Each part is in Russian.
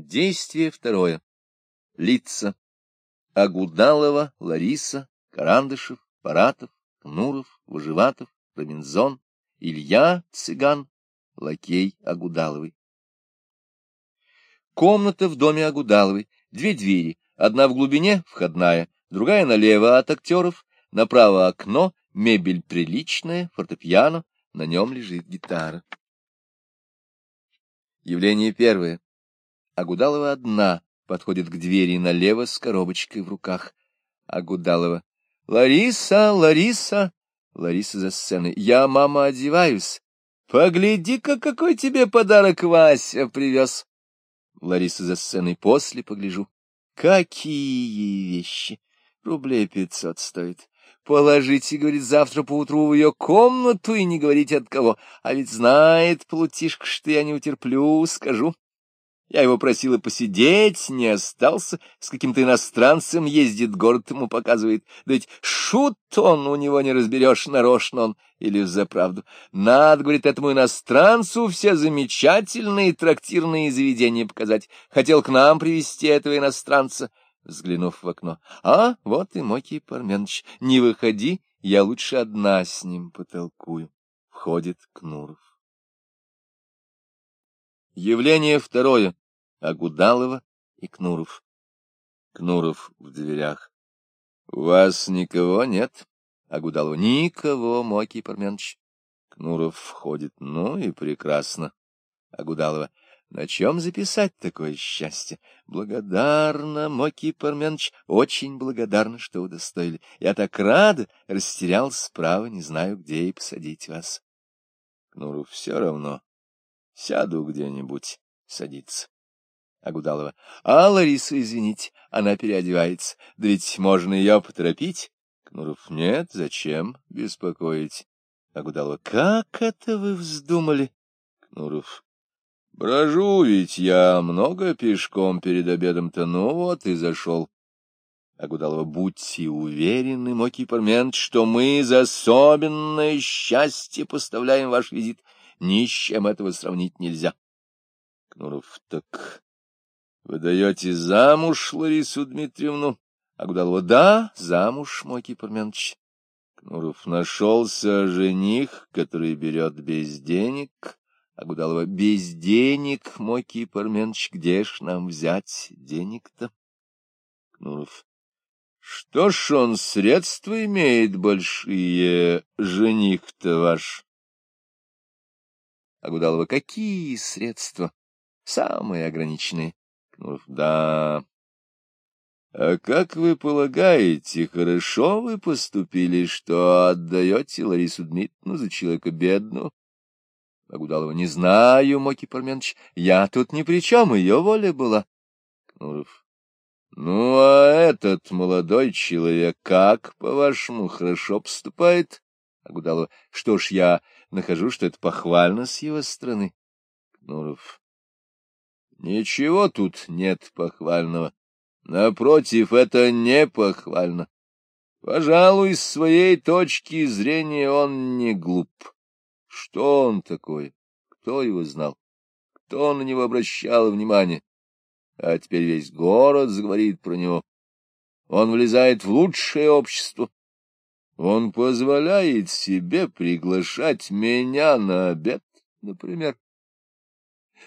Действие второе. Лица. Агудалова, Лариса, Карандышев, Паратов, Кнуров, Выживатов, Робинзон, Илья, Цыган, Лакей Агудаловой. Комната в доме Агудаловой, две двери, одна в глубине, входная, другая налево от актеров, направо окно, мебель приличная, фортепиано, на нем лежит гитара. Явление первое. Агудалова одна, подходит к двери налево с коробочкой в руках. Агудалова. «Лариса, Лариса!» Лариса за сценой. «Я, мама, одеваюсь. Погляди-ка, какой тебе подарок Вася привез!» Лариса за сценой. «После погляжу». «Какие вещи! Рублей пятьсот стоит. Положите, говорит, завтра поутру в ее комнату и не говорите от кого. А ведь знает Плутишка, что я не утерплю, скажу. Я его просила посидеть, не остался, с каким-то иностранцем ездит, город ему показывает. Да ведь шут он, у него не разберешь, нарочно он или за правду. Надо, говорит, этому иностранцу все замечательные трактирные заведения показать. Хотел к нам привезти этого иностранца, взглянув в окно. А, вот и Мокий Парменович, не выходи, я лучше одна с ним потолкую. Входит Кнуров. Явление второе. Агудалова и Кнуров. Кнуров в дверях. — вас никого нет? Агудалова. — Никого, Мокий Парменович. Кнуров входит. — Ну и прекрасно. Агудалова. — На чем записать такое счастье? Благодарна, Мокий Парменович, очень благодарна, что удостоили. Я так рада, растерял справа, не знаю, где и посадить вас. Кнуров. Все равно. Сяду где-нибудь. Садится. Агудалова. — А, Лариса, извините, она переодевается. Да ведь можно ее поторопить. Кнуров. — Нет, зачем беспокоить? Агудалова. — Как это вы вздумали? Кнуров. — Брожу ведь я много пешком перед обедом-то, ну вот и зашел. Агудалова. — Будьте уверены, Мокий Пармент, что мы за особенное счастье поставляем ваш визит. Ни с чем этого сравнить нельзя. Кнуров. — Так вы даете замуж Ларису Дмитриевну? Агудалова, да, замуж, мой Кипарменович. Кнуров, нашелся жених, который берет без денег. Агудалова, без денег, мой Кипарменович, где ж нам взять денег-то? Кнуров, что ж он средства имеет большие, жених-то ваш? Агудалова, какие средства? Самые ограниченные. Да. А как вы полагаете, хорошо вы поступили, что отдаете Ларису Дмитриевну за человека бедного? Агудалова, не знаю, Моки Парменович, я тут ни при чем, ее воля была. Кнуров, ну, а этот молодой человек как, по-вашему, хорошо поступает? Агудалова, что ж, я нахожу, что это похвально с его стороны. Кнуров, Ничего тут нет похвального. Напротив, это не похвально. Пожалуй, с своей точки зрения он не глуп. Что он такой? Кто его знал? Кто на него обращал внимание? А теперь весь город заговорит про него. Он влезает в лучшее общество. Он позволяет себе приглашать меня на обед, например.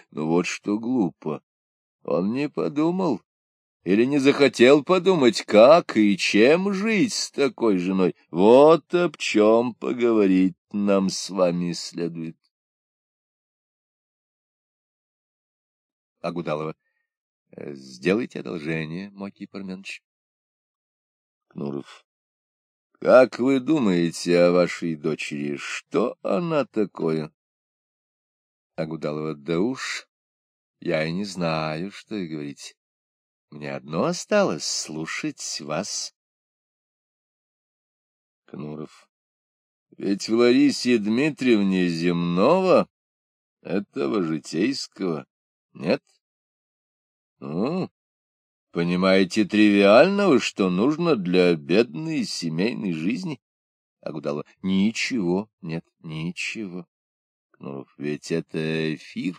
Ну вот что глупо. Он не подумал или не захотел подумать, как и чем жить с такой женой. Вот об чем поговорить нам с вами следует. Агудалова. Э, сделайте одолжение, Мокий Парменович. Кнуров. Как вы думаете о вашей дочери? Что она такое? Агудалова, да уж, я и не знаю, что и говорить. Мне одно осталось — слушать вас. Кнуров, ведь в Ларисе Дмитриевне земного, этого житейского, нет? Ну, понимаете, тривиального, что нужно для бедной семейной жизни? Агудалова, ничего, нет, ничего. Ну, ведь это эфир.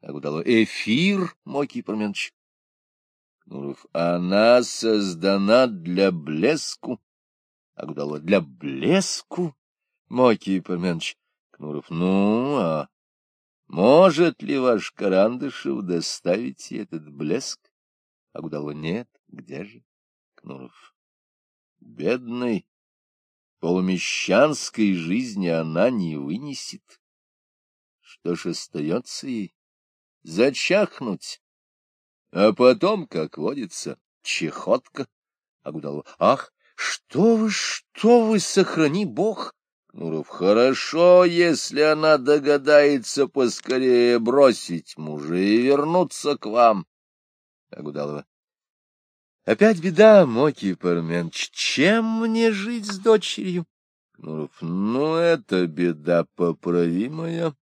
Агудалова. Эфир, Мокий Парменович. Кнуров. Она создана для блеску. Агудалова. Для блеску? Мокий Парменович. Кнуров. Ну, а может ли ваш Карандышев доставить этот блеск? Агудалова. Нет. Где же? Кнуров. Бедный. Полумещанской жизни она не вынесет. Что ж остается ей? Зачахнуть. А потом, как водится, чехотка. Агудалова. Ах, что вы, что вы, сохрани бог! Кнуров. Хорошо, если она догадается поскорее бросить мужа и вернуться к вам. Агудалова. Опять беда, Моки Парменч. Чем мне жить с дочерью? Кнуров. Ну, это беда поправимая.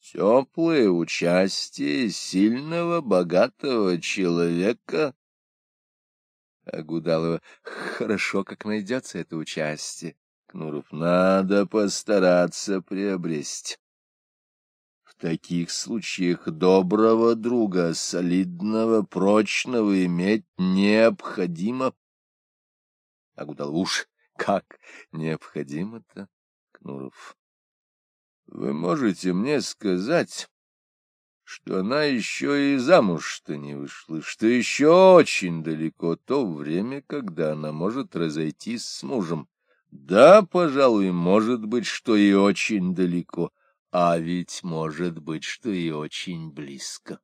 Теплое участие сильного, богатого человека. Агудалова. Хорошо, как найдется это участие. Кнуров. Надо постараться приобрести таких случаях доброго друга, солидного, прочного иметь необходимо. Агудал уж, как необходимо-то, Кнуров? Вы можете мне сказать, что она еще и замуж-то не вышла, что еще очень далеко то время, когда она может разойтись с мужем. Да, пожалуй, может быть, что и очень далеко, а ведь может быть, что и очень близко.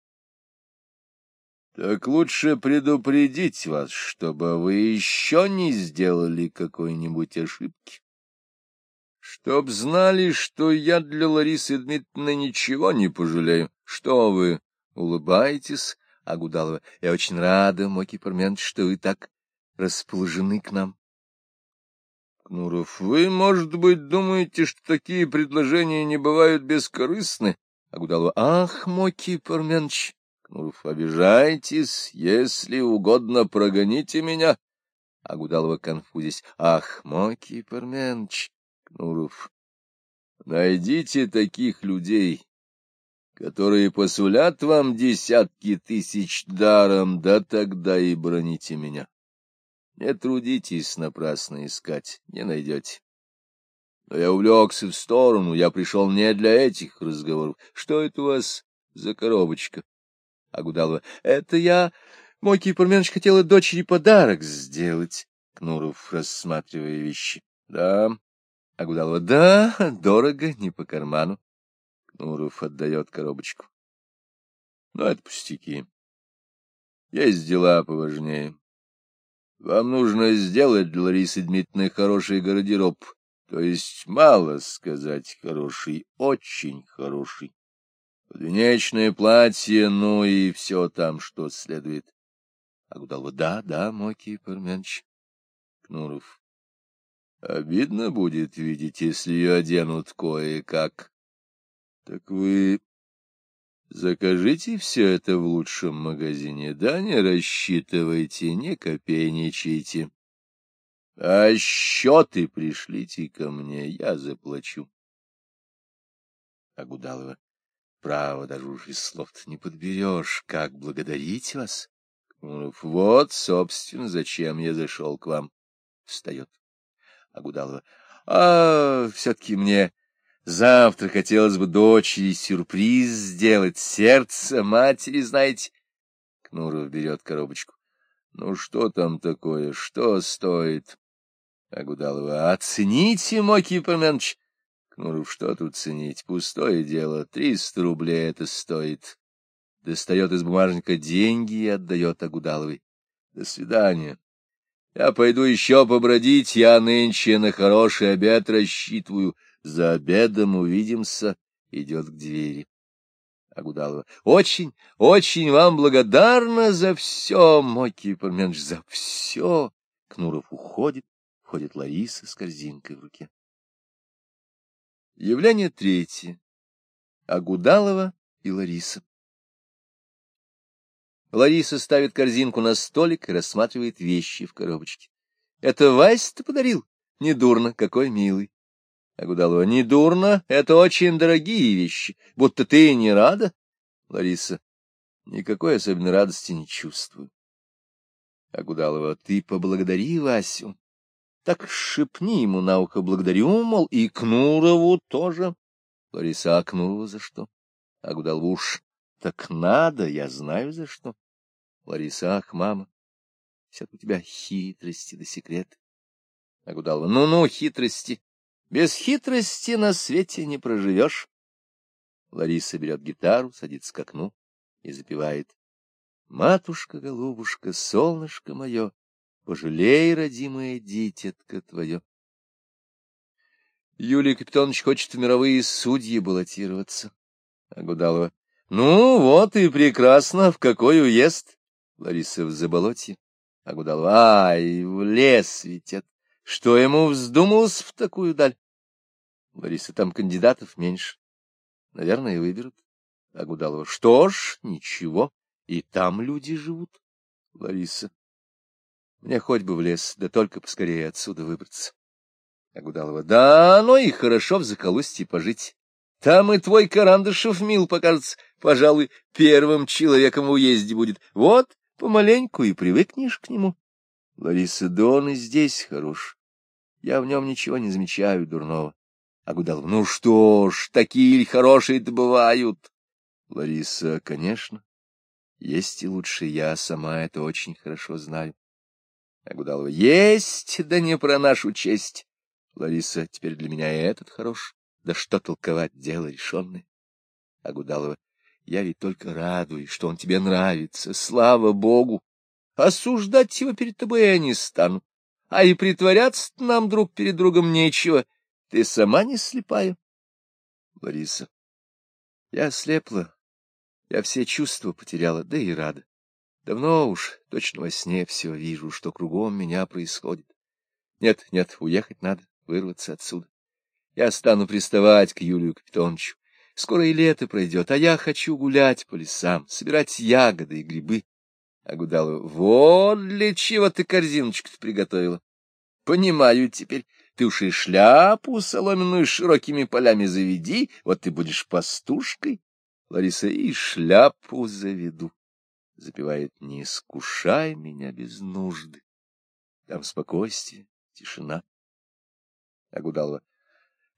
Так лучше предупредить вас, чтобы вы еще не сделали какой-нибудь ошибки. Чтоб знали, что я для Ларисы Дмитриевны ничего не пожалею. Что вы, улыбаетесь, Агудалова? Я очень рада, Моки Парменович, что вы так расположены к нам. Кнуров, вы, может быть, думаете, что такие предложения не бывают бескорыстны? Агудалова, ах, Моки Парменч. Кнуров, обижайтесь, если угодно, прогоните меня. Агудалова, конфузясь, ах, Моки Парменч. Кнуров, найдите таких людей, которые посулят вам десятки тысяч даром, да тогда и броните меня. Не трудитесь напрасно искать, не найдете. Но я увлекся в сторону, я пришел не для этих разговоров. Что это у вас за коробочка? Агудалова. Это я, мой Кипрменович, хотела дочери подарок сделать. Кнуров, рассматривая вещи. Да. Агудалова. Да, дорого, не по карману. Кнуров отдает коробочку. Ну, это пустяки. Есть дела поважнее. Вам нужно сделать для Ларисы Дмитриевны хороший гардероб, то есть, мало сказать, хороший, очень хороший. Подвенечное платье, ну и все там, что следует. Агудалова, да, да, Моки Парменч. Кнуров, обидно будет видеть, если ее оденут кое-как. Так вы Закажите все это в лучшем магазине, да не рассчитывайте, не копейничайте. А счеты пришлите ко мне, я заплачу. Агудалова. Право, даже уж и слов не подберешь. Как благодарить вас? Кнуров. Вот, собственно, зачем я зашел к вам. Встает. Агудалова. А, все-таки мне Завтра хотелось бы дочери сюрприз сделать, сердце матери, знаете. Кнуров берет коробочку. Ну, что там такое, что стоит? Агудалова. Оцените, Мокий Парменович. Кнуров, что тут ценить? Пустое дело. Триста рублей это стоит. Достает из бумажника деньги и отдает Агудаловой. До свидания. Я пойду еще побродить, я нынче на хороший обед рассчитываю. За обедом увидимся, идет к двери. Агудалова. — Очень, очень вам благодарна за все, Моки Парменш, за все. Кнуров уходит, входит Лариса с корзинкой в руке. Явление третье. Агудалова и Лариса. Лариса ставит корзинку на столик и рассматривает вещи в коробочке. — Это Вась ты подарил? Недурно, какой милый. Агудалова, не дурно, это очень дорогие вещи, будто ты не рада. Лариса. Никакой особенной радости не чувствую. Агудалова. Ты поблагодари Васю. Так шепни ему на ухо благодарю, мол, и Кнурову тоже. Лариса, а Кнурова за что? Агудалова. Уж так надо, я знаю за что. Лариса, ах, мама, все у тебя хитрости да секреты. Агудалова. Ну-ну, хитрости. Без хитрости на свете не проживешь. Лариса берет гитару, садится к окну и запевает. Матушка-голубушка, солнышко мое, пожалей, родимое дитятка твое. Юлий Капитонович хочет в мировые судьи баллотироваться. Агудалова. Ну, вот и прекрасно, в какой уезд? Лариса в заболотье. Агудалова. Ай, в лес ведь Что ему вздумалось в такую даль? Лариса, там кандидатов меньше. Наверное, выберут. Агудалова. Что ж, ничего, и там люди живут. Лариса. Мне хоть бы в лес, да только поскорее отсюда выбраться. Агудалова. Да, ну и хорошо в захолустье пожить. Там и твой Карандышев мил покажется, пожалуй, первым человеком в уезде будет. Вот, помаленьку и привыкнешь к нему. Лариса, да он и здесь хорош. Я в нем ничего не замечаю дурного. Агудалов, ну что ж, такие хорошие-то бывают. Лариса, конечно. Есть и лучше, я сама это очень хорошо знаю. Агудалова, есть, да не про нашу честь. Лариса, теперь для меня и этот хорош. Да что толковать, дело решенное. Агудалова, я ведь только радуюсь, что он тебе нравится, слава богу. Осуждать его перед тобой я не стану. А и притворяться нам друг перед другом нечего. Ты сама не слепая. Лариса, я слепла, я все чувства потеряла, да и рада. Давно уж, точно во сне все вижу, что кругом меня происходит. Нет, нет, уехать надо, вырваться отсюда. Я стану приставать к Юлию Капитоновичу. Скоро и лето пройдет, а я хочу гулять по лесам, собирать ягоды и грибы. А Гудалова, вот для чего ты корзиночку-то приготовила. Понимаю теперь, ты уж и шляпу соломенную широкими полями заведи, вот ты будешь пастушкой. Лариса, и шляпу заведу. Запевает, не искушай меня без нужды. Там спокойствие, тишина. Агудалова.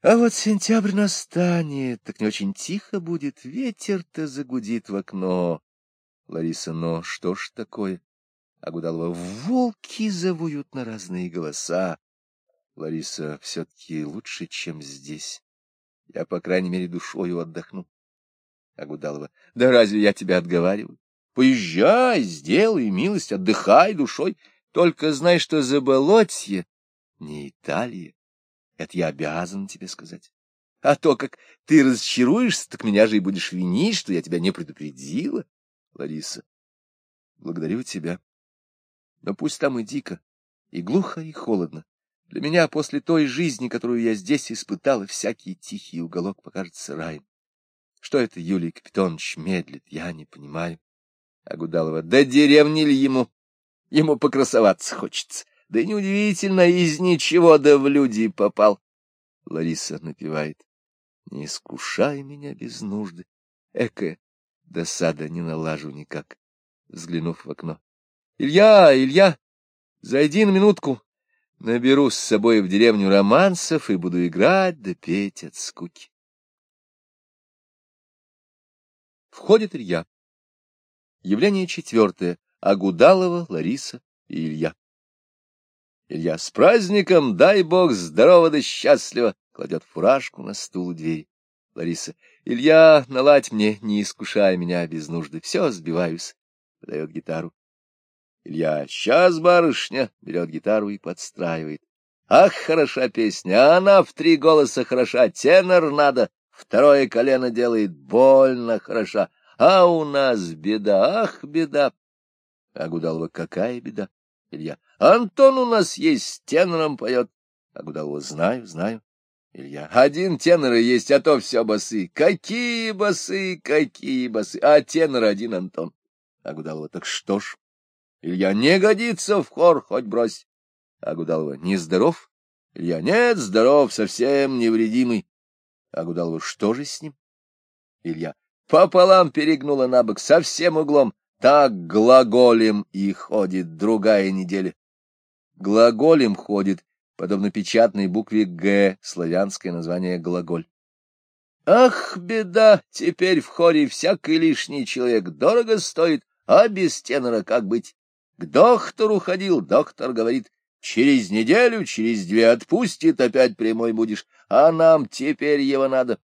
А вот сентябрь настанет, так не очень тихо будет, ветер-то загудит в окно. Лариса, но что ж такое? Агудалова. Волки завуют на разные голоса. Лариса, все-таки лучше, чем здесь. Я, по крайней мере, душою отдохну. Агудалова. Да разве я тебя отговариваю? Поезжай, сделай милость, отдыхай душой. Только знай, что заболотье не Италия. Это я обязан тебе сказать. А то, как ты разочаруешься, так меня же и будешь винить, что я тебя не предупредила. Лариса, благодарю тебя. Но пусть там и дико, и глухо, и холодно. Для меня после той жизни, которую я здесь испытала, всякий тихий уголок покажется раем. Что это Юлий Капитонович медлит, я не понимаю. Агудалова, да деревни ли ему? Ему покрасоваться хочется. Да и неудивительно, из ничего да в люди попал. Лариса напевает. Не искушай меня без нужды. Экая досада не налажу никак, взглянув в окно. Илья, Илья, зайди на минутку. Наберу с собой в деревню романсов и буду играть да петь от скуки. Входит Илья. Явление четвертое. Агудалова, Лариса и Илья. Илья с праздником, дай бог, здорово да счастливо, кладет фуражку на стул у двери. Лариса. Илья, наладь мне, не искушай меня без нужды, все сбиваюсь. Подает гитару. Илья, сейчас, барышня, берет гитару и подстраивает. Ах, хороша песня, она в три голоса хороша, тенор надо. Второе колено делает больно хороша. А у нас беда, ах, беда. А Гудалова, какая беда? Илья, Антон у нас есть, тенором поет. А Гудалова, знаю, знаю. Илья, один тенор есть, а то все басы. Какие басы, какие басы, а тенор один Антон. А Гудалова, так что ж? Илья, не годится в хор, хоть брось. А Гудалова, не здоров? Илья, нет, здоров, совсем невредимый. Агудалова, что же с ним? Илья, пополам перегнула на бок, со всем углом. Так глаголем и ходит другая неделя. Глаголем ходит, подобно печатной букве «Г», славянское название глаголь. Ах, беда, теперь в хоре всякий лишний человек дорого стоит, а без тенора как быть? К доктору ходил, доктор говорит, через неделю, через две отпустит, опять прямой будешь, а нам теперь его надо.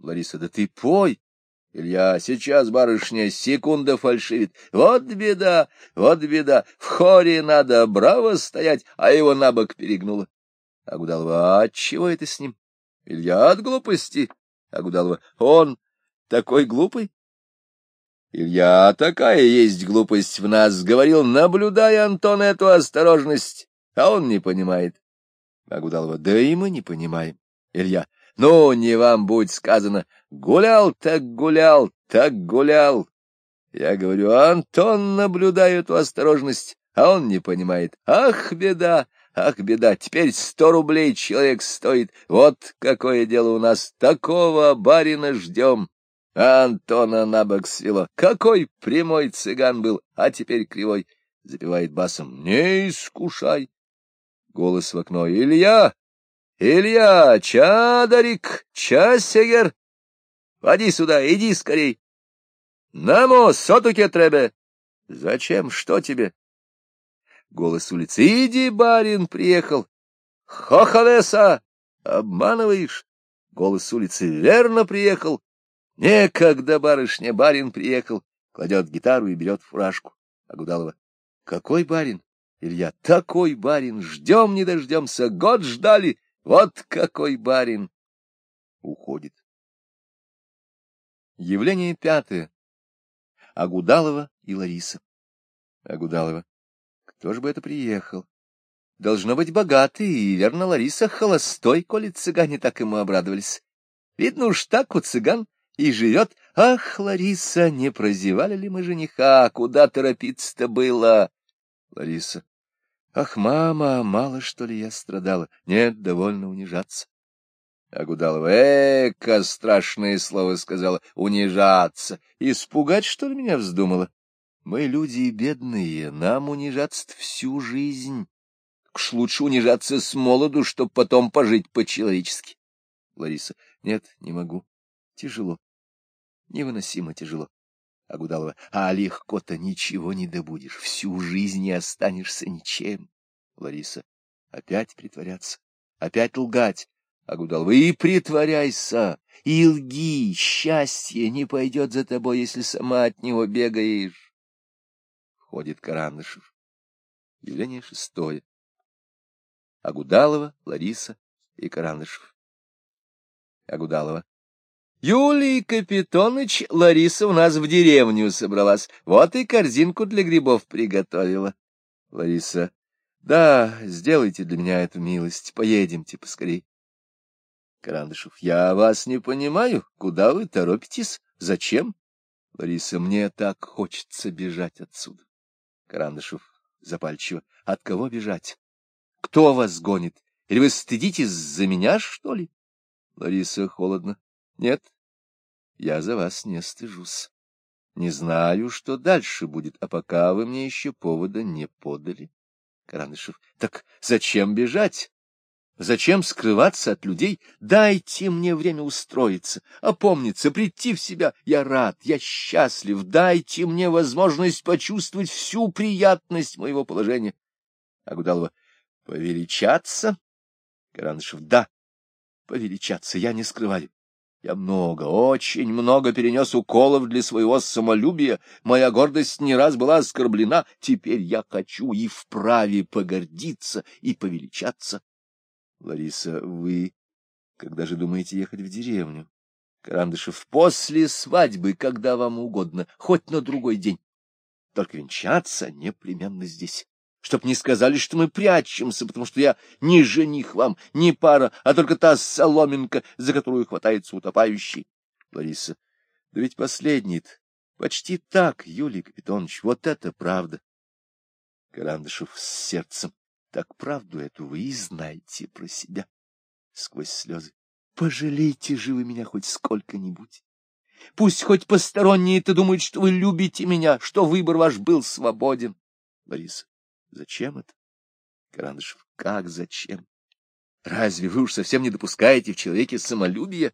Лариса, да ты пой. Илья, сейчас барышня секунда фальшивит. Вот беда, вот беда, в хоре надо браво стоять, а его на бок перегнуло. Агудалова, а чего это с ним? Илья, от глупости. Агудалова, он такой глупый? Илья, такая есть глупость в нас, говорил, наблюдая, Антон, эту осторожность, а он не понимает. Агудалова, да и мы не понимаем. Илья, ну, не вам будет сказано, гулял так гулял, так гулял. Я говорю, Антон, наблюдаю эту осторожность, а он не понимает. Ах, беда, ах, беда, теперь сто рублей человек стоит. Вот какое дело у нас, такого барина ждем. Антона на бок свело. Какой прямой цыган был, а теперь кривой. Запевает басом. Не искушай. Голос в окно. Илья! Илья! Чадарик! Часегер! Води сюда, иди скорей. Намо, сотуке требе. Зачем? Что тебе? Голос улицы. Иди, барин, приехал. Хохолеса! Обманываешь? Голос улицы. Верно приехал. Некогда, барышня, барин приехал, кладет гитару и берет фуражку. Агудалова. Какой барин? Илья. Такой барин. Ждем, не дождемся. Год ждали. Вот какой барин. Уходит. Явление пятое. Агудалова и Лариса. Агудалова. Кто же бы это приехал? Должно быть богатый, и, верно, Лариса холостой, коли цыгане так ему обрадовались. Видно уж так у цыган и живет. Ах, Лариса, не прозевали ли мы жениха? Куда торопиться-то было? Лариса. Ах, мама, мало что ли я страдала? Нет, довольно унижаться. Агудалова. Эка, страшное слово сказала. Унижаться. Испугать, что ли, меня вздумала? Мы люди бедные, нам унижаться всю жизнь. Уж лучше унижаться с молоду, чтоб потом пожить по-человечески. Лариса. Нет, не могу. Тяжело. Невыносимо тяжело. Агудалова. А легко-то ничего не добудешь. Всю жизнь не останешься ничем. Лариса. Опять притворяться. Опять лгать. Агудалова. И притворяйся. И лги. Счастье не пойдет за тобой, если сама от него бегаешь. Входит Карандышев. Явление шестое. Агудалова, Лариса и Карандышев. Агудалова. Юлий Капитоныч, Лариса у нас в деревню собралась, вот и корзинку для грибов приготовила. Лариса, да, сделайте для меня эту милость, поедемте поскорей. Карандышев, я вас не понимаю, куда вы торопитесь, зачем? Лариса, мне так хочется бежать отсюда. Карандышев запальчиво, от кого бежать? Кто вас гонит? Или вы стыдитесь за меня, что ли? Лариса холодно. Нет, я за вас не стыжусь. Не знаю, что дальше будет, а пока вы мне еще повода не подали. Карандышев. Так зачем бежать? Зачем скрываться от людей? Дайте мне время устроиться, опомниться, прийти в себя. Я рад, я счастлив. Дайте мне возможность почувствовать всю приятность моего положения. Агудалова. Повеличаться? Карандышев. Да, повеличаться, я не скрываю. Я много, очень много перенес уколов для своего самолюбия. Моя гордость не раз была оскорблена. Теперь я хочу и вправе погордиться и повеличаться. Лариса, вы когда же думаете ехать в деревню? Карандышев, после свадьбы, когда вам угодно, хоть на другой день. Только венчаться непременно здесь чтоб не сказали, что мы прячемся, потому что я не жених вам, не пара, а только та соломинка, за которую хватается утопающий. Лариса, да ведь последний почти так, Юлий Капитонович, вот это правда. Карандышев с сердцем, так правду эту вы и знаете про себя. Сквозь слезы, пожалейте же вы меня хоть сколько-нибудь. Пусть хоть посторонние-то думают, что вы любите меня, что выбор ваш был свободен. Лариса. Зачем это? Карандышев. Как зачем? Разве вы уж совсем не допускаете в человеке самолюбия?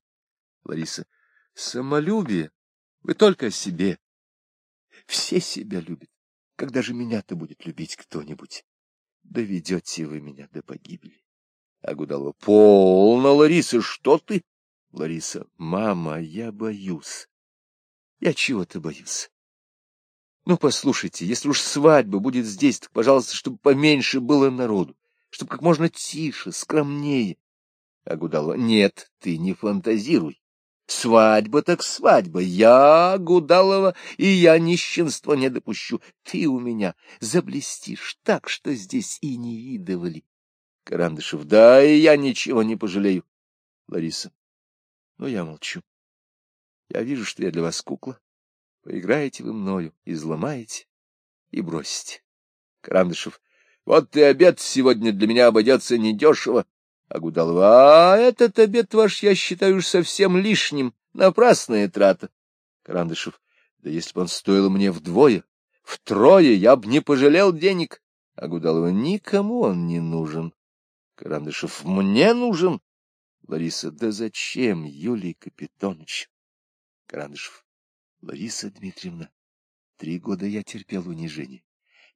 Лариса. Самолюбие? Вы только о себе. Все себя любят. Когда же меня-то будет любить кто-нибудь? Доведете вы меня до погибели. Агудалова. Полно, Лариса, что ты? Лариса. Мама, я боюсь. Я чего-то боюсь. Ну, послушайте, если уж свадьба будет здесь, так, пожалуйста, чтобы поменьше было народу, чтобы как можно тише, скромнее. Агудалова. Нет, ты не фантазируй. Свадьба так свадьба. Я, Гудалова, и я нищенства не допущу. Ты у меня заблестишь так, что здесь и не видывали. Карандышев. Да, и я ничего не пожалею. Лариса. Но я молчу. Я вижу, что я для вас кукла. Поиграете вы мною, изломаете и бросите. Карандышев. Вот ты обед сегодня для меня обойдется недешево. А этот обед ваш я считаю уж совсем лишним. Напрасная трата. Карандышев. Да если бы он стоил мне вдвое, втрое, я б не пожалел денег. Агудалова. Никому он не нужен. Карандышев. Мне нужен. Лариса. Да зачем, Юлий Капитонович? Карандышев. Лариса Дмитриевна, три года я терпел унижение.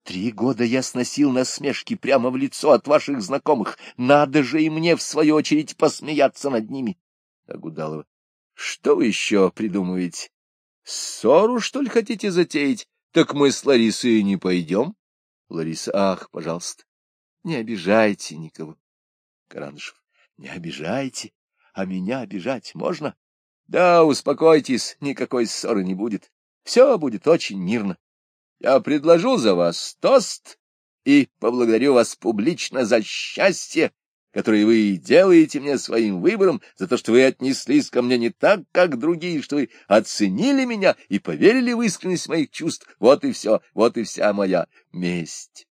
Три года я сносил насмешки прямо в лицо от ваших знакомых. Надо же и мне, в свою очередь, посмеяться над ними. Агудалова. Что вы еще придумываете? Ссору, что ли, хотите затеять? Так мы с Ларисой не пойдем. Лариса. Ах, пожалуйста, не обижайте никого. Карандышев. Не обижайте, а меня обижать можно? Да, успокойтесь, никакой ссоры не будет. Все будет очень мирно. Я предложу за вас тост и поблагодарю вас публично за счастье, которое вы делаете мне своим выбором, за то, что вы отнеслись ко мне не так, как другие, что вы оценили меня и поверили в искренность моих чувств. Вот и все, вот и вся моя месть.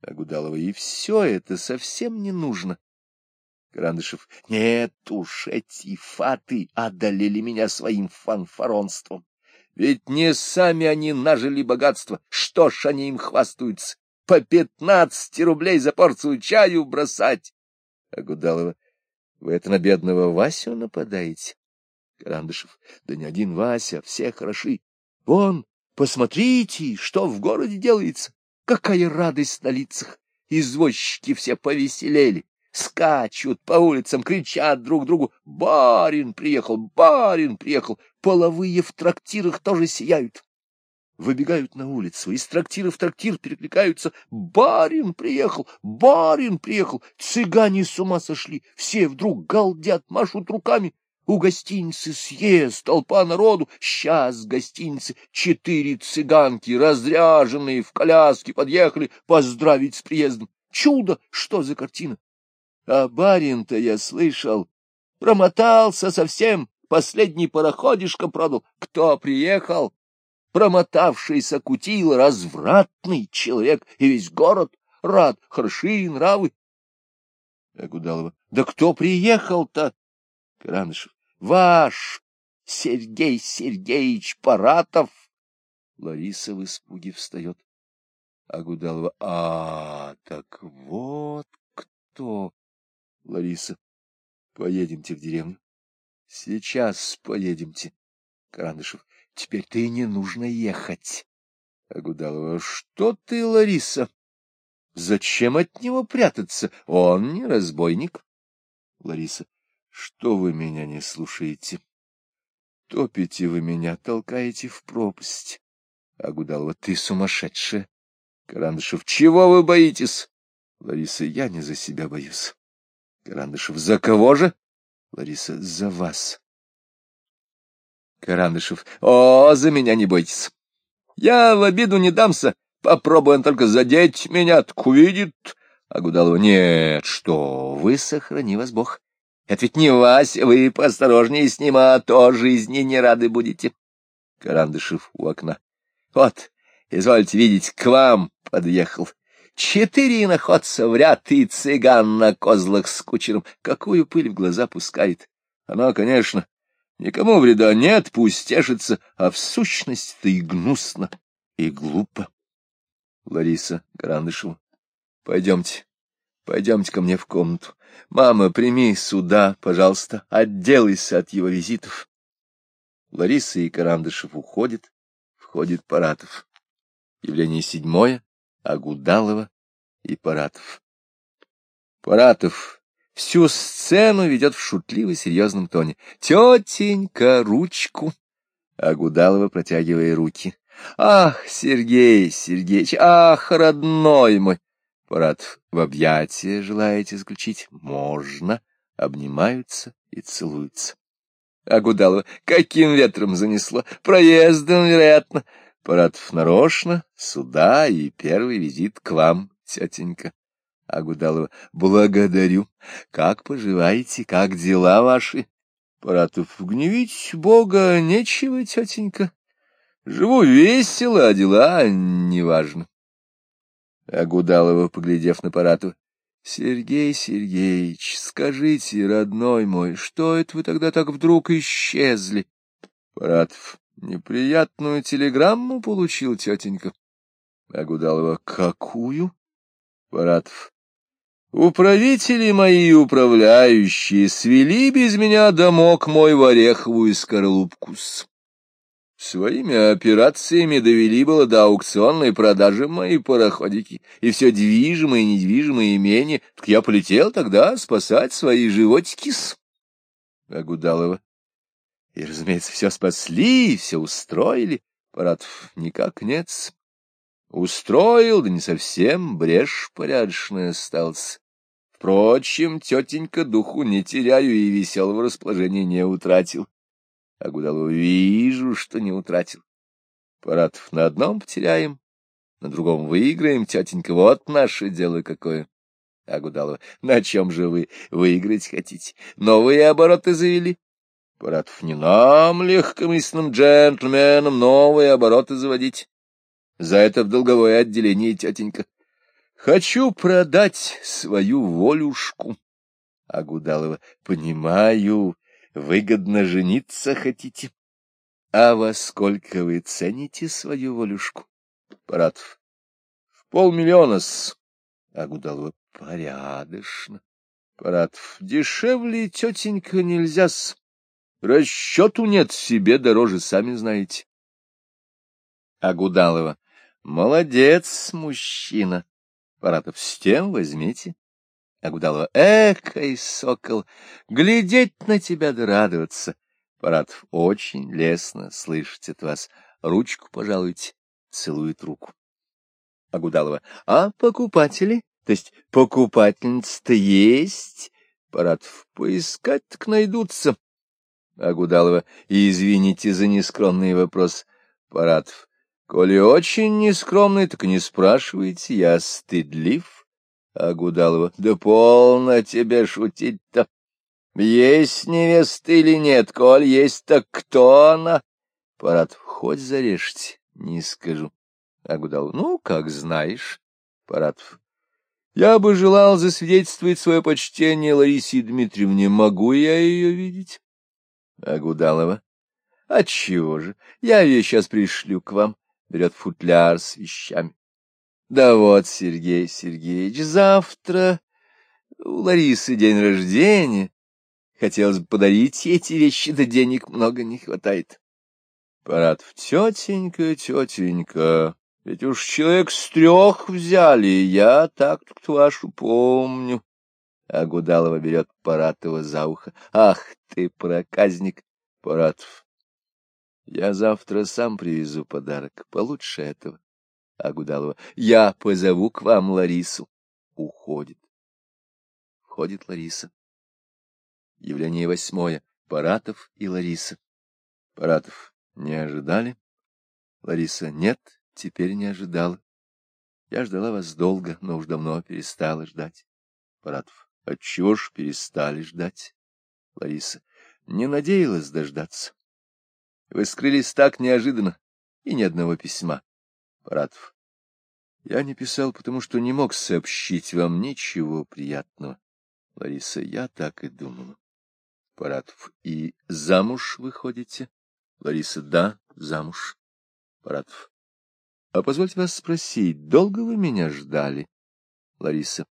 Агудалова, и все это совсем не нужно. Карандышев. Нет уж, эти фаты одолели меня своим фанфаронством. Ведь не сами они нажили богатство. Что ж они им хвастаются? По пятнадцати рублей за порцию чаю бросать. Агудалова. Вы это на бедного Васю нападаете? Карандышев. Да не один Вася, все хороши. Вон, посмотрите, что в городе делается. Какая радость на лицах. Извозчики все повеселели скачут по улицам, кричат друг другу «Барин приехал! Барин приехал!» Половые в трактирах тоже сияют. Выбегают на улицу, из трактира в трактир перекликаются «Барин приехал! Барин приехал!» Цыгане с ума сошли, все вдруг галдят, машут руками. У гостиницы съезд, толпа народу. Сейчас гостиницы четыре цыганки, разряженные в коляске, подъехали поздравить с приездом. Чудо! Что за картина? А барин-то, я слышал, промотался совсем, последний пароходишко продал. Кто приехал? Промотавшийся кутил, развратный человек, и весь город рад, хороши нравы. Агудалова. Да кто приехал-то? Каранышев. Ваш Сергей Сергеевич Паратов. Лариса в испуге встает. Агудалова. А, так вот кто. Лариса. Поедемте в деревню. Сейчас поедемте. Карандышев. Теперь ты не нужно ехать. Агудалова. Что ты, Лариса? Зачем от него прятаться? Он не разбойник. Лариса. Что вы меня не слушаете? Топите вы меня, толкаете в пропасть. Агудалова. Ты сумасшедшая. Карандышев. Чего вы боитесь? Лариса. Я не за себя боюсь. Карандышев. За кого же? Лариса. За вас. Карандышев. О, за меня не бойтесь. Я в обиду не дамся. Попробуй он только задеть меня, так увидит. А Гудалова. Нет, что вы, сохрани вас Бог. Это ведь не Вася, вы поосторожнее с ним, а то жизни не рады будете. Карандышев у окна. Вот, извольте видеть, к вам подъехал. Четыре иноходца в ряд и цыган на козлах с кучером. Какую пыль в глаза пускает? Оно, конечно, Никому вреда нет, пусть тешится, а в сущности-то и гнусно, и глупо. Лариса Грандышева. Пойдемте, пойдемте ко мне в комнату. Мама, прими сюда, пожалуйста, отделайся от его визитов. Лариса и Карандышев уходят, входит Паратов. Явление седьмое, Агудалова и Паратов. Паратов всю сцену ведет в шутливо-серьезном тоне. «Тетенька, ручку!» Агудалова протягивая руки. «Ах, Сергей Сергеевич, ах, родной мой!» Паратов, в объятия желаете заключить? Можно. Обнимаются и целуются. Агудалова, каким ветром занесло? Проездом, вероятно. Паратов нарочно, сюда и первый визит к вам, тетенька. Агудалова, благодарю. Как поживаете, как дела ваши? Паратов, гневить Бога нечего, тетенька. Живу весело, а дела неважно. Агудалова, поглядев на Паратова, Сергей Сергеевич, скажите, родной мой, что это вы тогда так вдруг исчезли? Паратов, неприятную телеграмму получил тетенька. Агудалова, какую? Паратов, управители мои управляющие свели без меня домок мой в ореховую скорлупку-с. Своими операциями довели было до аукционной продажи мои пароходики, и все движимое и недвижимое имение, так я полетел тогда спасать свои животики-с. Агудалова. И, разумеется, все спасли, все устроили. Паратов никак нет. Устроил, да не совсем, брешь порядочная осталась. Впрочем, тетенька духу не теряю и веселого расположения не утратил. Агудалова вижу, что не утратил. Паратов на одном потеряем, на другом выиграем, тетенька, вот наше дело какое. Агудалова, на чем же вы выиграть хотите? Новые обороты завели? Паратов, не нам, легкомысленным джентльменам, новые обороты заводить. За это в долговое отделение, тетенька. Хочу продать свою волюшку. Агудалова, понимаю, Выгодно жениться хотите? А во сколько вы цените свою волюшку? Паратов. В полмиллиона-с. Агудалова. Порядочно. Паратов. Дешевле, тетенька, нельзя-с. Расчету нет, себе дороже, сами знаете. Агудалова. Молодец, мужчина. Паратов. С тем возьмите. Агудалова. Экой, сокол, глядеть на тебя да радоваться. Паратов. Очень лестно слышать от вас. Ручку пожалуйте. Целует руку. Агудалова. А покупатели? То есть покупательница-то есть? Паратов. Поискать так найдутся. Агудалова. Извините за нескромный вопрос. Паратов. Коли очень нескромный, так не спрашивайте, я стыдлив. Агудалова. — Да полно тебе шутить-то. Есть невеста или нет? Коль есть, так кто она? Парад, хоть зарежьте, не скажу. Агудалова. — Ну, как знаешь. Паратов. — Я бы желал засвидетельствовать свое почтение Ларисе Дмитриевне. Могу я ее видеть? Агудалова. — Отчего же? Я ее сейчас пришлю к вам. Берет футляр с вещами. Да вот, Сергей Сергеевич, завтра у Ларисы день рождения. Хотелось бы подарить эти вещи, да денег много не хватает. Паратов, тетенька, тетенька, ведь уж человек с трех взяли, я так-то вашу помню. А Гудалова берет Паратова за ухо. Ах ты, проказник, Паратов. Я завтра сам привезу подарок, получше этого. Агудалова. Я позову к вам Ларису. Уходит. Входит Лариса. Явление восьмое. Паратов и Лариса. Паратов. Не ожидали? Лариса. Нет, теперь не ожидала. Я ждала вас долго, но уж давно перестала ждать. Паратов. Отчего ж перестали ждать? Лариса. Не надеялась дождаться. Вы скрылись так неожиданно, и ни одного письма. Паратов. Я не писал, потому что не мог сообщить вам ничего приятного. Лариса, я так и думала. Паратов. И замуж выходите? Лариса. Да, замуж. Паратов. А позвольте вас спросить, долго вы меня ждали? Лариса.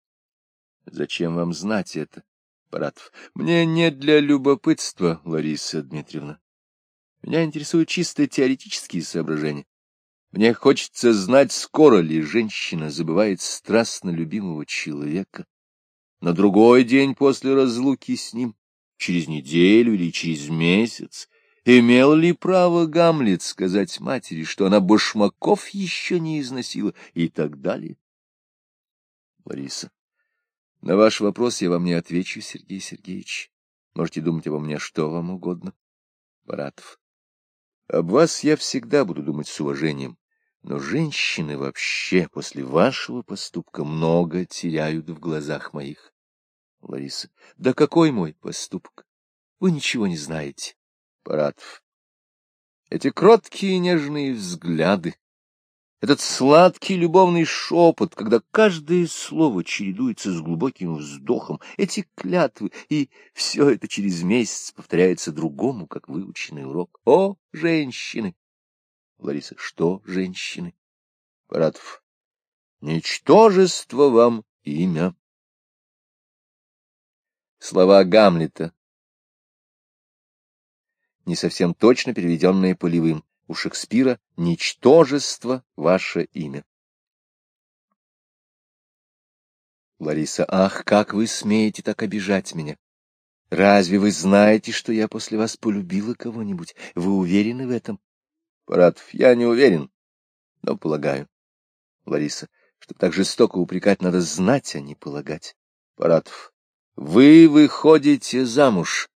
Зачем вам знать это? Паратов. Мне не для любопытства, Лариса Дмитриевна. Меня интересуют чисто теоретические соображения. Мне хочется знать, скоро ли женщина забывает страстно любимого человека. На другой день после разлуки с ним, через неделю или через месяц, имел ли право Гамлет сказать матери, что она башмаков еще не износила и так далее? Лариса. На ваш вопрос я вам не отвечу, Сергей Сергеевич. Можете думать обо мне что вам угодно. Паратов. Об вас я всегда буду думать с уважением. Но женщины вообще после вашего поступка много теряют в глазах моих. Лариса. Да какой мой поступок? Вы ничего не знаете. Паратов. Эти кроткие нежные взгляды, этот сладкий любовный шепот, когда каждое слово чередуется с глубоким вздохом, эти клятвы, и все это через месяц повторяется другому, как выученный урок. О, женщины! Лариса. Что, женщины? Паратов. Ничтожество вам имя. Слова Гамлета. Не совсем точно переведенные полевым. У Шекспира «Ничтожество ваше имя». Лариса, ах, как вы смеете так обижать меня? Разве вы знаете, что я после вас полюбила кого-нибудь? Вы уверены в этом? Паратов, я не уверен, но полагаю. Лариса, чтобы так жестоко упрекать, надо знать, а не полагать. Паратов, вы выходите замуж.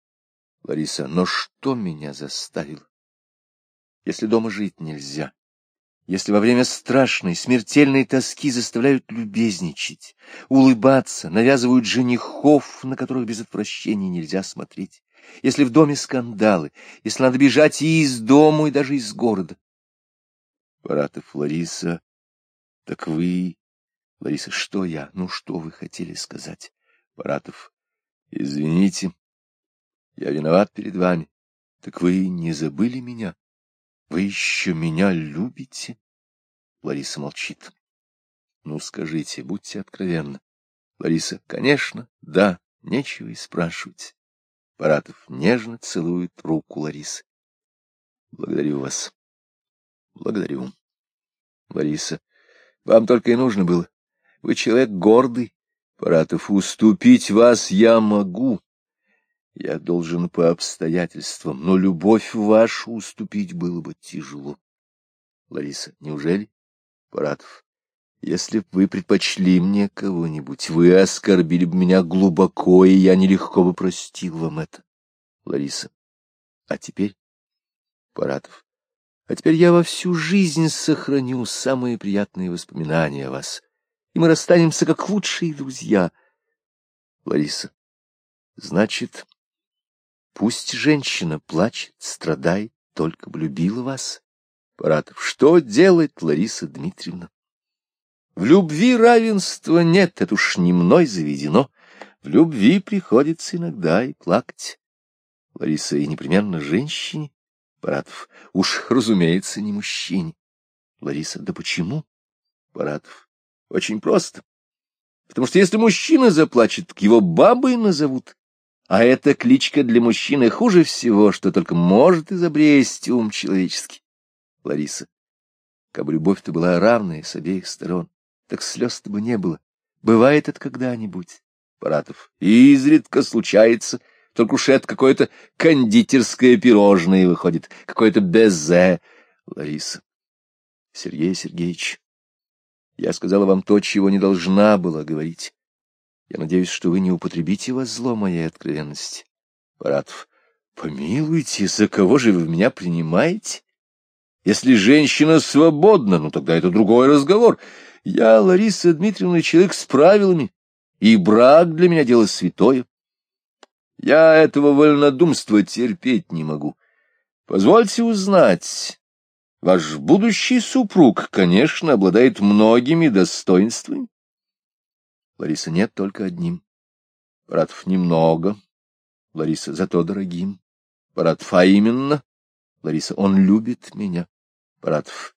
Лариса, но что меня заставило? Если дома жить нельзя, если во время страшной, смертельной тоски заставляют любезничать, улыбаться, навязывают женихов, на которых без отвращения нельзя смотреть, если в доме скандалы, если надо бежать и из дому, и даже из города. Паратов, Лариса, так вы... Лариса, что я? Ну, что вы хотели сказать? Паратов, извините, я виноват перед вами. Так вы не забыли меня? Вы еще меня любите? Лариса молчит. Ну, скажите, будьте откровенны. Лариса, конечно, да, нечего и спрашивать. Паратов нежно целует руку Ларисы. Благодарю вас. Благодарю. Лариса, вам только и нужно было. Вы человек гордый. Паратов, уступить вас я могу. Я должен по обстоятельствам, но любовь вашу уступить было бы тяжело. Лариса, неужели? Паратов, если б вы предпочли мне кого-нибудь, вы оскорбили бы меня глубоко, и я нелегко бы простил вам это. Лариса. А теперь? Паратов. А теперь я во всю жизнь сохраню самые приятные воспоминания о вас, и мы расстанемся как лучшие друзья. Лариса. Значит, пусть женщина плачет, страдает, только бы любила вас. Паратов. Что делать, Лариса Дмитриевна? В любви равенства нет, это уж не мной заведено. В любви приходится иногда и плакать. Лариса, и непременно женщине. Паратов, уж, разумеется, не мужчине. Лариса, да почему? Паратов, очень просто. Потому что если мужчина заплачет, его бабой назовут. А эта кличка для мужчины хуже всего, что только может изобрести ум человеческий. Лариса, как бы любовь-то была равная с обеих сторон так слез-то бы не было. Бывает это когда-нибудь. Паратов. Изредка случается, только уж это какое-то кондитерское пирожное выходит, какое-то безе. Лариса. Сергей Сергеевич, я сказала вам то, чего не должна была говорить. Я надеюсь, что вы не употребите во зло моей откровенности. Паратов. Помилуйте, за кого же вы меня принимаете? Если женщина свободна, ну тогда это другой разговор. Я, Лариса Дмитриевна, человек с правилами, и брак для меня дело святое. Я этого вольнодумства терпеть не могу. Позвольте узнать, ваш будущий супруг, конечно, обладает многими достоинствами. Лариса, нет только одним. Братов немного. Лариса, зато дорогим. Паратов, а именно? Лариса, он любит меня. Паратов,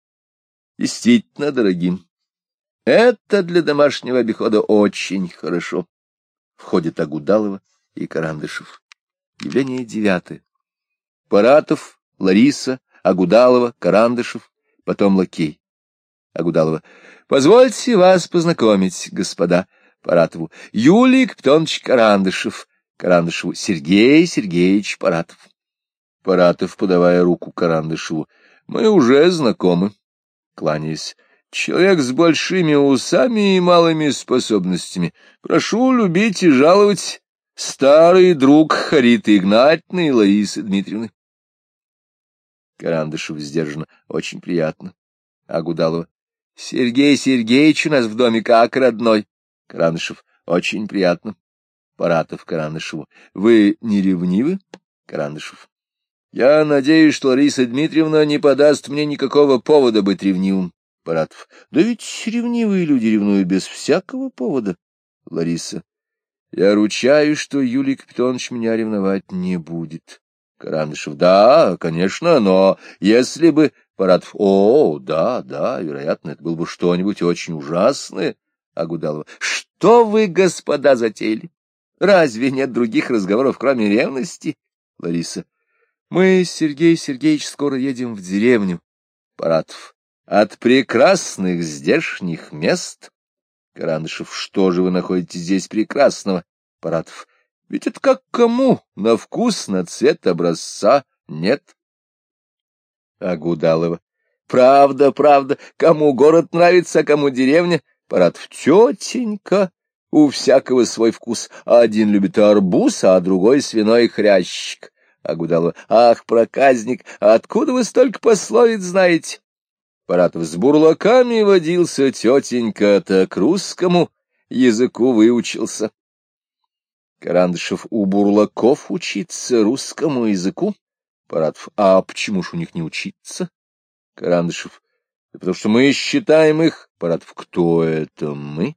действительно дорогим. Это для домашнего обихода очень хорошо. Входит Агудалова и Карандышев. Явление девятое. Паратов, Лариса, Агудалова, Карандышев, потом лакей. Агудалова. Позвольте вас познакомить, господа. Паратову. Юлий Каптонович Карандышев. Карандышеву. Сергей Сергеевич Паратов. Паратов, подавая руку Карандышеву. Мы уже знакомы. Кланяясь. Человек с большими усами и малыми способностями. Прошу любить и жаловать старый друг Хариты Игнатьевны и Ларисы Дмитриевны. Карандышев сдержанно. Очень приятно. Агудалова. Сергей Сергеевич у нас в доме как родной. Карандышев. Очень приятно. Паратов Карандышеву. Вы не ревнивы? Карандышев. Я надеюсь, что Лариса Дмитриевна не подаст мне никакого повода быть ревнивым. Паратов. Да ведь ревнивые люди ревнуют без всякого повода. Лариса. Я ручаюсь, что Юлий Капитонович меня ревновать не будет. Карандышев. Да, конечно, но если бы... Паратов. О, да, да, вероятно, это было бы что-нибудь очень ужасное. Агудалова. Что вы, господа, затеяли? Разве нет других разговоров, кроме ревности? Лариса. Мы, Сергей Сергеевич, скоро едем в деревню. Паратов. От прекрасных здешних мест? Карандышев. Что же вы находите здесь прекрасного? Паратов. Ведь это как кому? На вкус, на цвет образца нет. Агудалова. Правда, правда, кому город нравится, а кому деревня. Паратов. Тетенька, у всякого свой вкус. Один любит арбуз, а другой свиной хрящик. Агудалова. Ах, проказник, откуда вы столько пословиц знаете? Паратов. С бурлаками водился тетенька, так русскому языку выучился. Карандышев у бурлаков учиться русскому языку? Паратов. А почему ж у них не учиться? Карандышев. Да потому что мы считаем их. Паратов. Кто это мы?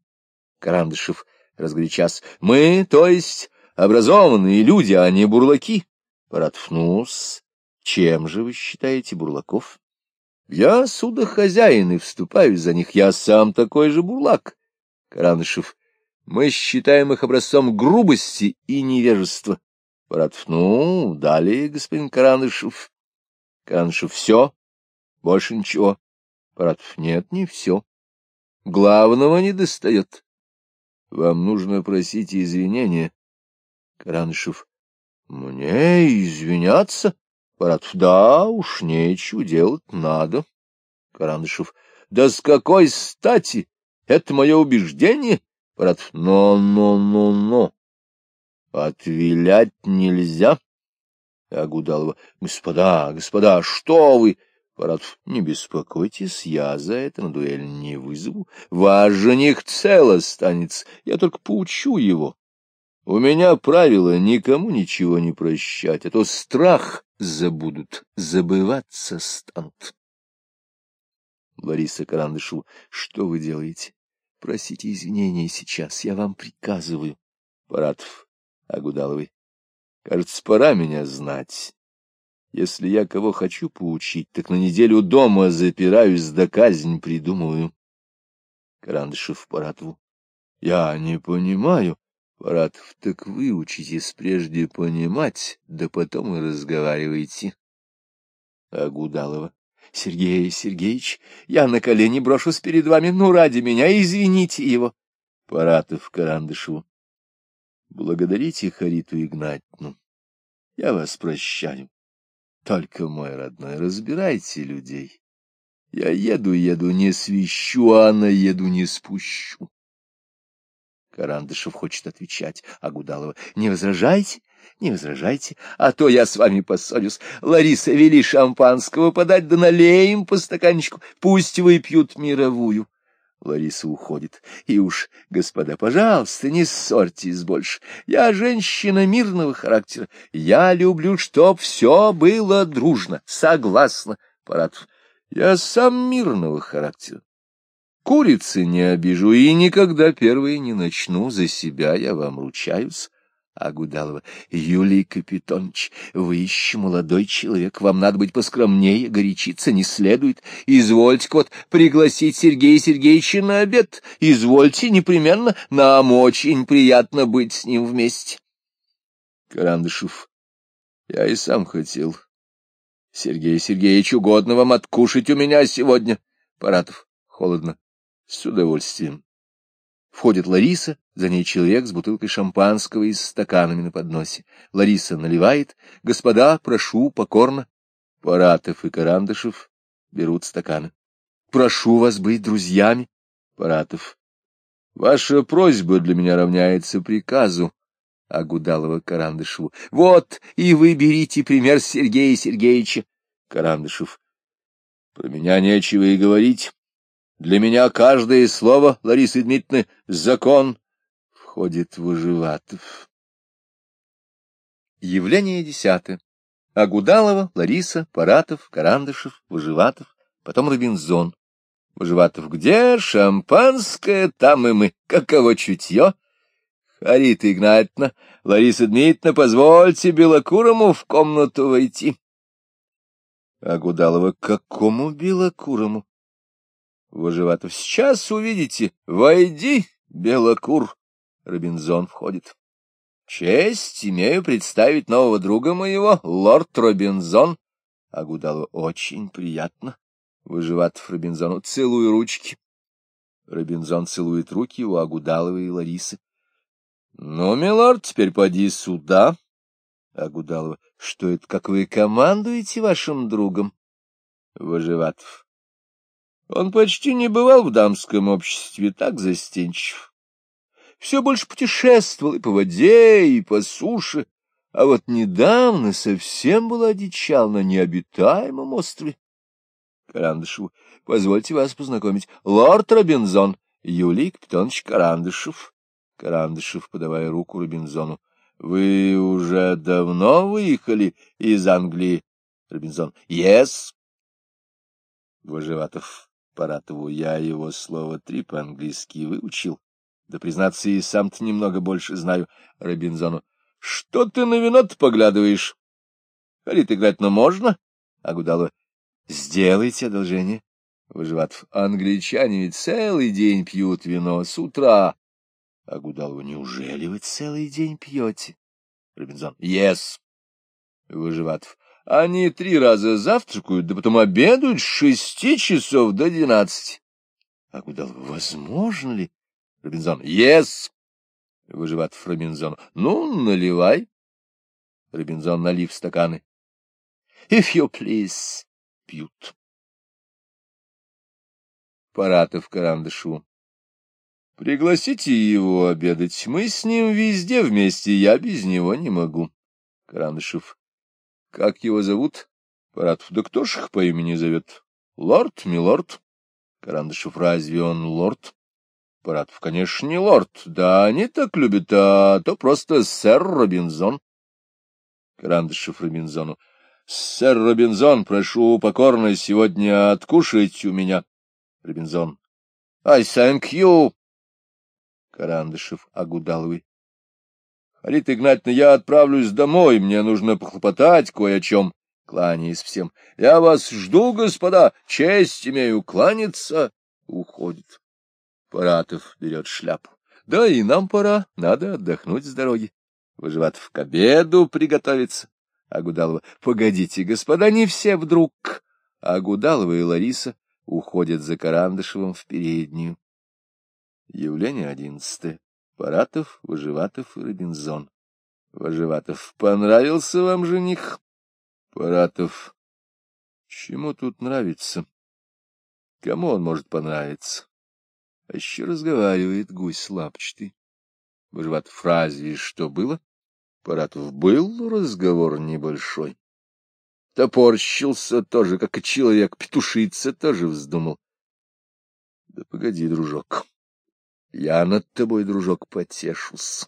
Карандышев, разгорячас. Мы, то есть, образованные люди, а не бурлаки. Паратов. Ну-с, чем же вы считаете бурлаков? Я судохозяин и вступаю за них. Я сам такой же бурлак. Карандышев. Мы считаем их образцом грубости и невежества. Паратов, ну, далее, господин Карандышев. Карандышев, все? Больше ничего. Паратов, нет, не все. Главного не достает. Вам нужно просить извинения. Карандышев, мне извиняться? Паратов, да, уж нечего делать надо. Карандышев, да с какой стати? Это мое убеждение. Паратов, но-но-но-но. Отвилять нельзя. Агудалова, господа, господа, что вы? Паратов, не беспокойтесь, я за это на дуэль не вызову. Ваш жених цел останется, я только поучу его. У меня правило никому ничего не прощать, а то страх забудут, забываться станут. Лариса Карандышева, что вы делаете? Просите извинения сейчас, я вам приказываю. Паратов Агудаловой. Кажется, пора меня знать. Если я кого хочу поучить, так на неделю дома запираюсь, да казнь придумываю. Карандышев Паратову. Я не понимаю. Паратов, так вы учитесь прежде понимать, да потом и разговаривайте. Агудалова. Сергей Сергеевич, я на колени брошусь перед вами, ну, ради меня, извините его. Паратов Карандышеву. Благодарите Хариту Игнатьевну. Я вас прощаю. Только, мой родной, разбирайте людей. Я еду-еду, не свищу, а на еду не спущу. Карандышев хочет отвечать, а Гудалова не возражайте, не возражайте, а то я с вами поссорюсь. Лариса, вели шампанского подать, да налеем по стаканчику, пусть выпьют мировую. Лариса уходит. И уж, господа, пожалуйста, не ссорьтесь больше. Я женщина мирного характера. Я люблю, чтоб все было дружно, согласно. Паратов. Я сам мирного характера. Курицы не обижу и никогда первые не начну, за себя я вам ручаюсь. Агудалова. — Юлий Капитонович, вы еще молодой человек, вам надо быть поскромнее, горячиться не следует. Извольте вот пригласить Сергея Сергеевича на обед. Извольте непременно, нам очень приятно быть с ним вместе. Карандышев. — Я и сам хотел. — Сергей Сергеевич, угодно вам откушать у меня сегодня. Паратов. Холодно. — С удовольствием. Входит Лариса, за ней человек с бутылкой шампанского и с стаканами на подносе. Лариса наливает. Господа, прошу, покорно. Паратов и Карандышев берут стаканы. Прошу вас быть друзьями. Паратов. Ваша просьба для меня равняется приказу. Агудалова Карандышеву. Вот, и вы берите пример Сергея Сергеевича. Карандышев. Про меня нечего и говорить. Для меня каждое слово, Лариса Дмитриевна, закон. Входит Выживатов. Явление десятое. Агудалова, Лариса, Паратов, Карандышев, Выживатов, потом Робинзон. Выживатов, где шампанское, там и мы. Каково чутье? Харита Игнатьевна, Лариса Дмитриевна, позвольте Белокурому в комнату войти. Агудалова, какому Белокурому? Выживатов. Сейчас увидите. Войди, белокур. Робинзон входит. Честь имею представить нового друга моего, лорд Робинзон. Агудалова. Очень приятно. Выживатов Робинзону. Целую ручки. Робинзон целует руки у Агудаловой и Ларисы. — Ну, милорд, теперь поди сюда. Агудалова. — Что это, как вы командуете вашим другом? Выживатов. Он почти не бывал в дамском обществе, так застенчив. Все больше путешествовал и по воде, и по суше, а вот недавно совсем был одичал на необитаемом острове. Карандышеву, позвольте вас познакомить. Лорд Робинзон, Юлий Капитонович Карандышев. Карандышев, подавая руку Робинзону. — Вы уже давно выехали из Англии? Робинзон. — Yes. Выживатов. Паратову я его слово три по-английски выучил. Да, признаться, и сам-то немного больше знаю. Робинзону. — Что ты на вино-то поглядываешь? — Харит играть, но можно? А Гудалова. — Сделайте одолжение. Выживатов. — Англичане ведь целый день пьют вино с утра. А Гудалова. — Неужели вы целый день пьете? Робинзон. — Yes. Выживатов. Они три раза завтракают, да потом обедают с шести часов до двенадцати. А куда возможно ли? Робинзон. Yes. Выживат Робинзон. Ну, наливай. Робинзон, налив стаканы. If you please. Пьют. Паратов Карандышу. Пригласите его обедать. Мы с ним везде вместе, я без него не могу. Карандышев. Как его зовут? Паратов. Да кто ж их по имени зовет? Лорд, милорд. Карандышев. Разве он лорд? Паратов. Конечно, не лорд. Да, они так любят, а то просто сэр Робинзон. Карандышев Робинзону. Сэр Робинзон, прошу покорно сегодня откушать у меня. Робинзон. I thank you. Карандышев Агудаловый. Арита Игнатьевна, я отправлюсь домой, мне нужно похлопотать кое о чем. Кланяясь всем. Я вас жду, господа, честь имею кланяться. Уходит. Паратов берет шляпу. Да и нам пора, надо отдохнуть с дороги. Выживатов к обеду приготовиться. Агудалова. Погодите, господа, не все вдруг. Агудалова и Лариса уходят за Карандышевым в переднюю. Явление одиннадцатое. Паратов, Выживатов и Робинзон. Выживатов. Понравился вам жених? Паратов. Чему тут нравится? Кому он может понравиться? А еще разговаривает гусь лапчатый. Выживатов. Разве что было? Паратов. Был разговор небольшой. Топорщился тоже, как и человек, петушиться тоже вздумал. Да погоди, дружок. Я над тобой, дружок, потешусь,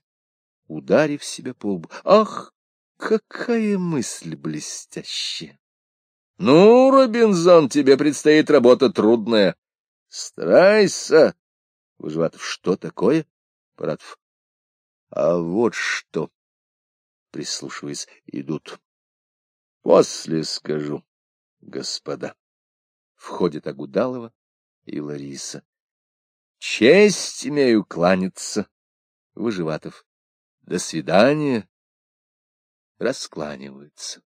ударив себя по лбу. Ах, какая мысль блестящая! Ну, Робинзон, тебе предстоит работа трудная. Старайся. Выживатов, что такое? Паратов. А вот что. прислушиваясь, идут. После скажу, господа. Входит Агудалова и Лариса. Честь имею кланяться. Выживатов. До свидания. Раскланиваются.